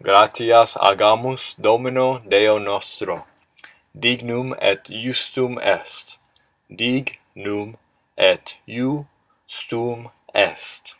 gratias agamus Domino Deo nostro. Dignum et justum est. Dig num et justum est.